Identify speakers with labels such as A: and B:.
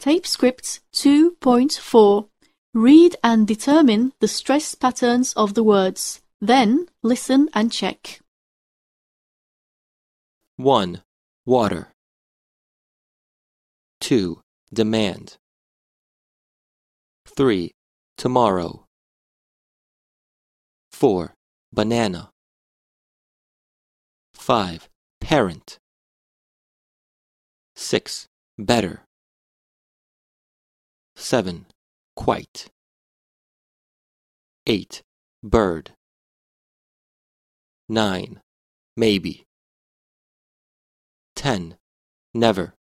A: Tape script 2.4. Read and determine the stress patterns of the words. Then listen and check.
B: 1. Water. 2. Demand. 3. Tomorrow. 4. Banana. 5. Parent. 6. Better. 7. Quite. 8. Bird. 9. Maybe. 10. Never.